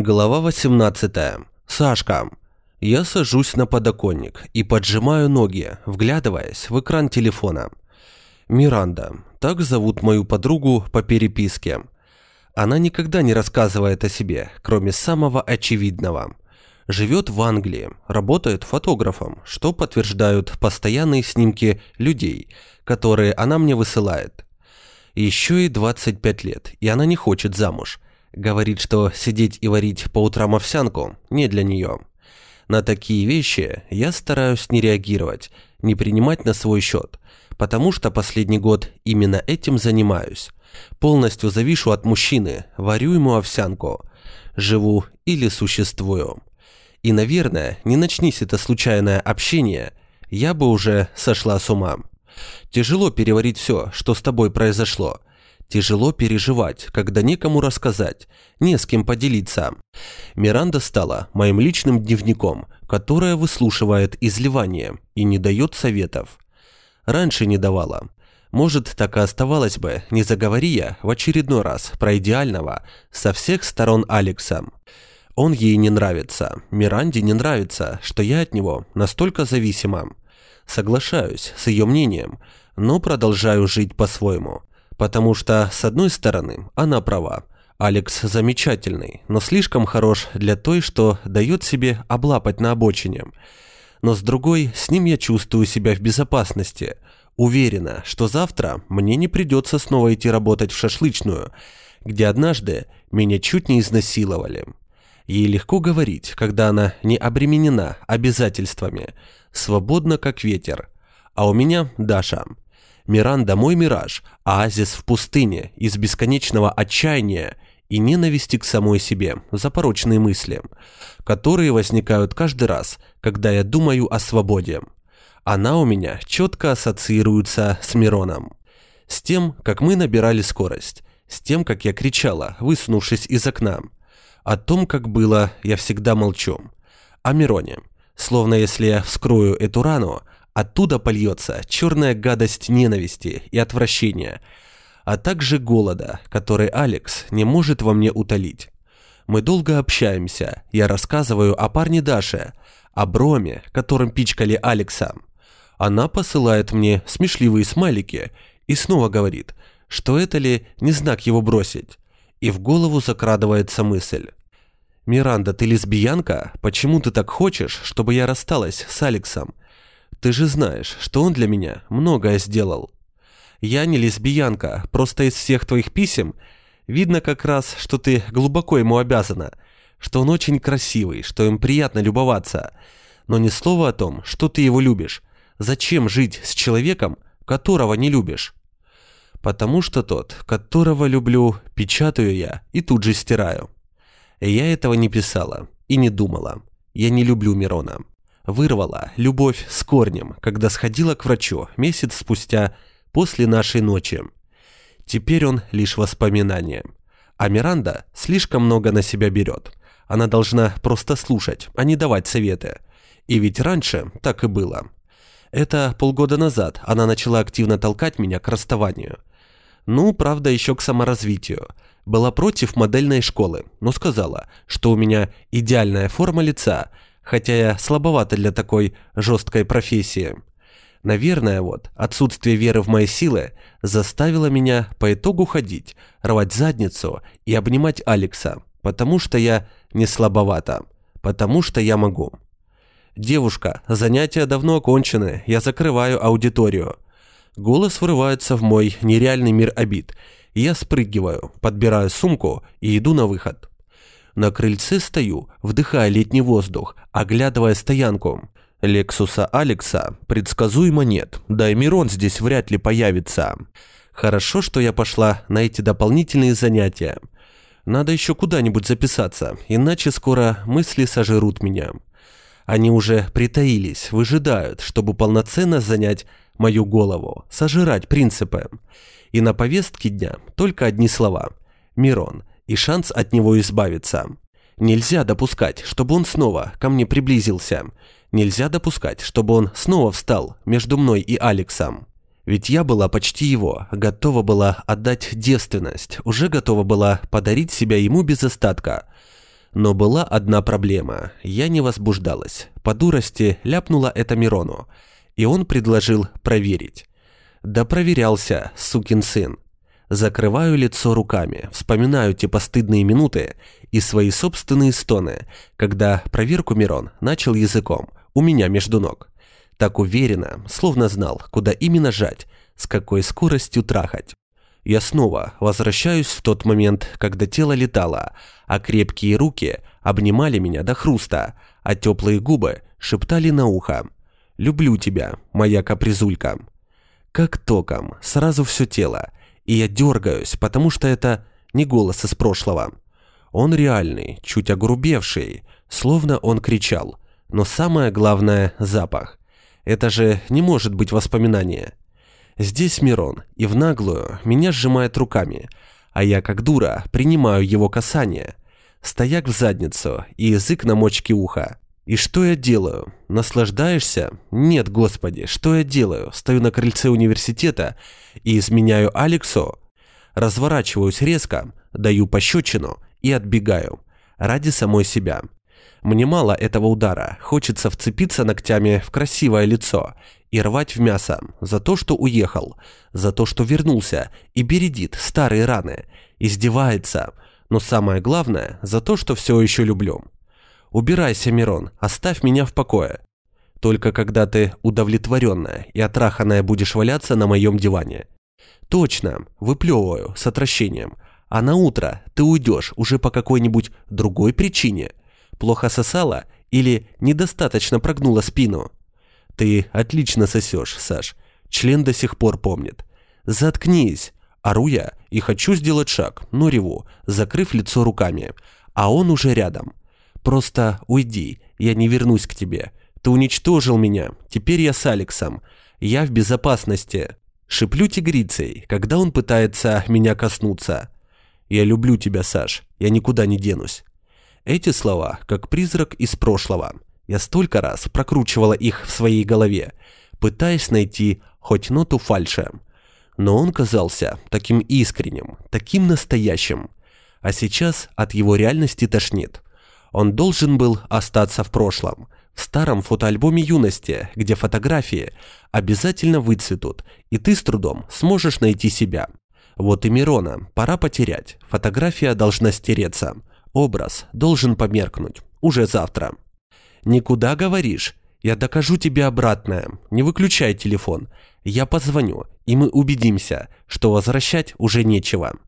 Глава 18. Сашка. Я сажусь на подоконник и поджимаю ноги, вглядываясь в экран телефона. Миранда. Так зовут мою подругу по переписке. Она никогда не рассказывает о себе, кроме самого очевидного. Живет в Англии, работает фотографом, что подтверждают постоянные снимки людей, которые она мне высылает. Еще и 25 лет, и она не хочет замуж – Говорит, что сидеть и варить по утрам овсянку не для нее. На такие вещи я стараюсь не реагировать, не принимать на свой счет, потому что последний год именно этим занимаюсь. Полностью завишу от мужчины, варю ему овсянку, живу или существую. И, наверное, не начнись это случайное общение, я бы уже сошла с ума. Тяжело переварить все, что с тобой произошло, Тяжело переживать, когда некому рассказать, не с кем поделиться. Миранда стала моим личным дневником, которое выслушивает изливание и не дает советов. Раньше не давала. Может, так и оставалось бы, не заговори я в очередной раз про идеального со всех сторон Алекса. Он ей не нравится, Миранде не нравится, что я от него настолько зависима. Соглашаюсь с ее мнением, но продолжаю жить по-своему. Потому что, с одной стороны, она права. Алекс замечательный, но слишком хорош для той, что дает себе облапать на обочине. Но с другой, с ним я чувствую себя в безопасности. Уверена, что завтра мне не придется снова идти работать в шашлычную, где однажды меня чуть не изнасиловали. Ей легко говорить, когда она не обременена обязательствами, свободна как ветер. А у меня Даша – Миранда – мой мираж, оазис в пустыне, из бесконечного отчаяния и ненависти к самой себе, за порочные мысли, которые возникают каждый раз, когда я думаю о свободе. Она у меня четко ассоциируется с Мироном. С тем, как мы набирали скорость, с тем, как я кричала, высунувшись из окна. О том, как было, я всегда молчу. О Мироне. Словно если я вскрою эту рану, Оттуда польется черная гадость ненависти и отвращения, а также голода, который Алекс не может во мне утолить. Мы долго общаемся, я рассказываю о парне Даше, о Броме, которым пичкали Алекса. Она посылает мне смешливые смайлики и снова говорит, что это ли не знак его бросить. И в голову закрадывается мысль. «Миранда, ты лесбиянка? Почему ты так хочешь, чтобы я рассталась с Алексом? Ты же знаешь, что он для меня многое сделал. Я не лесбиянка, просто из всех твоих писем видно как раз, что ты глубоко ему обязана, что он очень красивый, что им приятно любоваться, но ни слова о том, что ты его любишь. Зачем жить с человеком, которого не любишь? Потому что тот, которого люблю, печатаю я и тут же стираю. Я этого не писала и не думала. Я не люблю Мирона вырвала любовь с корнем, когда сходила к врачу месяц спустя после нашей ночи. Теперь он лишь воспоминание. А Миранда слишком много на себя берет. Она должна просто слушать, а не давать советы. И ведь раньше так и было. Это полгода назад она начала активно толкать меня к расставанию. Ну, правда, еще к саморазвитию. Была против модельной школы, но сказала, что у меня идеальная форма лица – хотя я слабовато для такой жесткой профессии. Наверное, вот, отсутствие веры в мои силы заставило меня по итогу ходить, рвать задницу и обнимать Алекса, потому что я не слабовато, потому что я могу. «Девушка, занятия давно окончены, я закрываю аудиторию». Голос врывается в мой нереальный мир обид. Я спрыгиваю, подбираю сумку и иду на выход. На крыльце стою, вдыхая летний воздух, оглядывая стоянку. Лексуса Алекса предсказуемо нет, да и Мирон здесь вряд ли появится. Хорошо, что я пошла на эти дополнительные занятия. Надо еще куда-нибудь записаться, иначе скоро мысли сожрут меня. Они уже притаились, выжидают, чтобы полноценно занять мою голову, сожрать принципы. И на повестке дня только одни слова. Мирон, и шанс от него избавиться. Нельзя допускать, чтобы он снова ко мне приблизился. Нельзя допускать, чтобы он снова встал между мной и Алексом. Ведь я была почти его, готова была отдать девственность, уже готова была подарить себя ему без остатка. Но была одна проблема. Я не возбуждалась. По дурости ляпнула это Мирону. И он предложил проверить. Да проверялся, сукин сын. Закрываю лицо руками, вспоминаю те постыдные минуты и свои собственные стоны, когда проверку Мирон начал языком, у меня между ног. Так уверенно, словно знал, куда именно жать, с какой скоростью трахать. Я снова возвращаюсь в тот момент, когда тело летало, а крепкие руки обнимали меня до хруста, а теплые губы шептали на ухо «Люблю тебя, моя капризулька». Как током, сразу все тело, и я дергаюсь, потому что это не голос из прошлого. Он реальный, чуть огрубевший, словно он кричал. Но самое главное – запах. Это же не может быть воспоминание. Здесь Мирон, и в наглую меня сжимает руками, а я, как дура, принимаю его касание. Стояк в задницу и язык на мочке уха. И что я делаю? Наслаждаешься? Нет, господи, что я делаю? Стою на крыльце университета и изменяю Алексу? Разворачиваюсь резко, даю пощечину и отбегаю. Ради самой себя. Мне мало этого удара, хочется вцепиться ногтями в красивое лицо и рвать в мясо за то, что уехал, за то, что вернулся и бередит старые раны, издевается, но самое главное, за то, что все еще люблю. Убирайся, Мирон, оставь меня в покое. Только когда ты удовлетворенная и отраханная будешь валяться на моем диване. Точно, выплевываю с отвращением. А на утро ты уйдешь уже по какой-нибудь другой причине. Плохо сосала или недостаточно прогнула спину. Ты отлично сосешь, Саш. Член до сих пор помнит. Заткнись. Ору я и хочу сделать шаг, но реву, закрыв лицо руками. А он уже рядом. Просто уйди, я не вернусь к тебе. Ты уничтожил меня, теперь я с Алексом. Я в безопасности. Шиплю тигрицей, когда он пытается меня коснуться. Я люблю тебя, Саш, я никуда не денусь. Эти слова, как призрак из прошлого. Я столько раз прокручивала их в своей голове, пытаясь найти хоть ноту фальши. Но он казался таким искренним, таким настоящим. А сейчас от его реальности тошнит. Он должен был остаться в прошлом, в старом фотоальбоме юности, где фотографии обязательно выцветут, и ты с трудом сможешь найти себя. Вот и Мирона пора потерять, фотография должна стереться, образ должен померкнуть, уже завтра. «Никуда говоришь? Я докажу тебе обратное. Не выключай телефон. Я позвоню, и мы убедимся, что возвращать уже нечего».